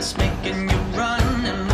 that's making you run